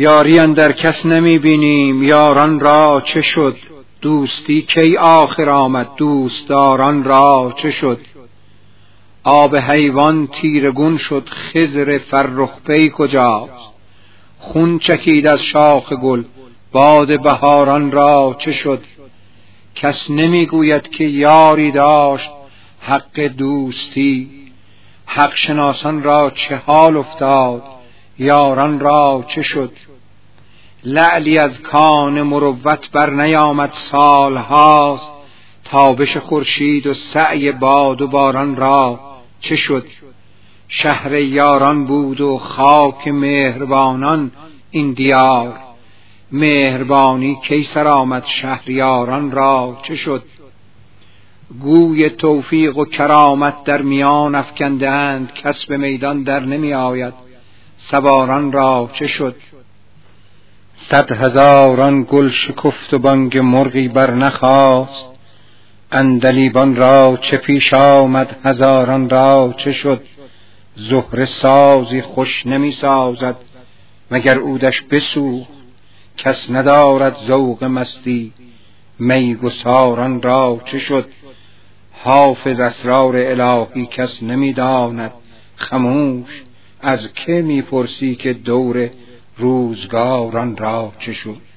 یاری اندر کس نمی بینیم یاران را چه شد؟ دوستی کی آخر آمد؟ دوستداران را چه شد؟ آب حیوان تیرگون شد. خزر فرخ پی کجاست؟ خون چکید از شاخ گل. باد بهاران را چه شد؟ کس نمی‌گوید که یاری داشت حق دوستی. حق شناسان را چه حال افتاد؟ یاران را چه شد؟ لعلی از کان مروت بر نیامد سالهاست. تابش خورشید و سعی باد و باران را چه شد؟ شهر یاران بود و خاک مهربانان این دیار. مهربانی کی سر آمد شهریاران را چه شد؟ گوی توفیق و کرامت در میان افکندهاند کس به میدان در نمی آید. سواران را چه شد؟ صد هزاران گل شکفت و بانگ مرغی بر نخواست اندلیبان را چه پیش آمد هزاران را چه شد. زهر سازی خوش نمی سازد مگر اودش بسوخت. کس ندارد ذوق مستی میگساران را چه شد. حافظ اسرار الهی کس نمی‌داند خموش. از که می‌پرسی که دور روزگاران را چه شد؟